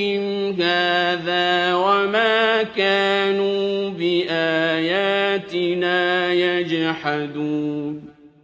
يَوْمِهِمْ هَٰذَا وَمَا كَانُوا بِآيَاتِنَا يَجْحَدُونَ